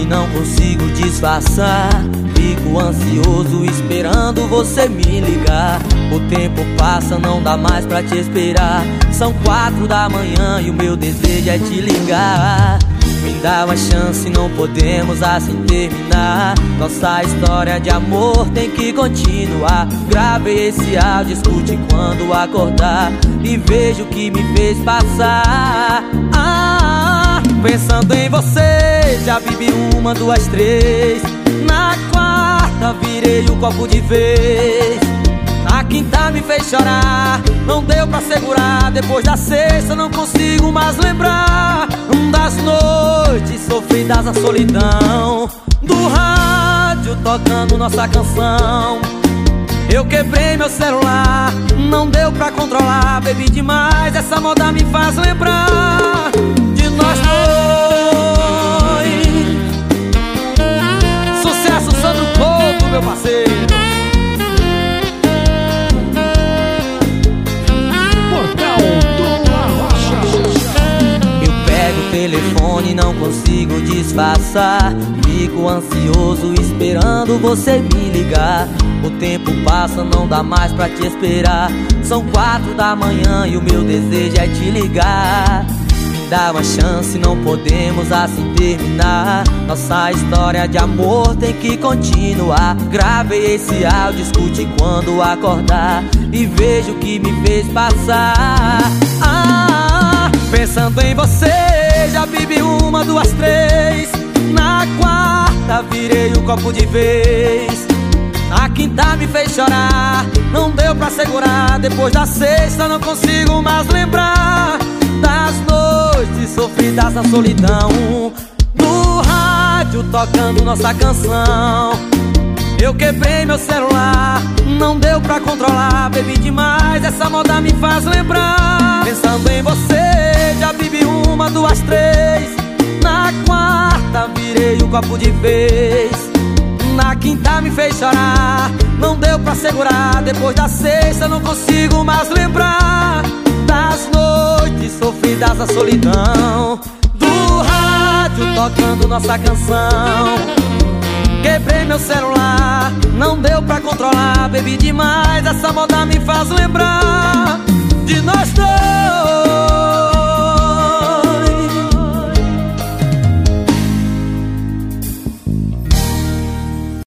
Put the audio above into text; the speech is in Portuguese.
telefone, não consigo disfarçar. Fico ansioso esperando você me ligar. O tempo passa, não dá mais pra te esperar. São quatro da manhã e o meu desejo é te ligar. Me dá uma chance, não podemos assim terminar. Nossa história de amor tem que continuar. Grave esse áudio, escute quando acordar. E veja o que me fez passar. Ah, pensando em você, já bebi uma, duas, três. Na quarta, virei o copo de vez. Na quinta me fez chorar, não deu pra segurar. Depois da sexta não consigo mais lembrar das noites sofridas a solidão do rádio tocando nossa canção. Eu quebrei meu celular, não deu pra controlar. Bebi demais, essa moda me faz lembrar de nós dois. Telefone não consigo disfarçar. Fico ansioso esperando você me ligar. O tempo passa, não dá mais pra te esperar. São quatro da manhã e o meu desejo é te ligar. Me dá uma chance, não podemos assim terminar. Nossa história de amor tem que continuar. Gravei esse áudio, escute quando acordar. E veja o que me fez passar uma, duas, três. Na quarta virei o copo de vez. Na quinta me fez chorar Não deu pra segurar. Depois da sexta não consigo mais lembrar Das noites sofridas na solidão. No rádio tocando nossa canção. Eu quebrei meu celular, não deu pra controlar. Bebi demais, essa moda me faz lembrar. Pensando em você, copo de vez. Na quinta me fez chorar, não deu pra segurar. Depois da sexta não consigo mais lembrar Das noites sofridas na solidão Do rádio tocando nossa canção. Quebrei meu celular, não deu pra controlar. Bebi demais, essa moda me faz lembrar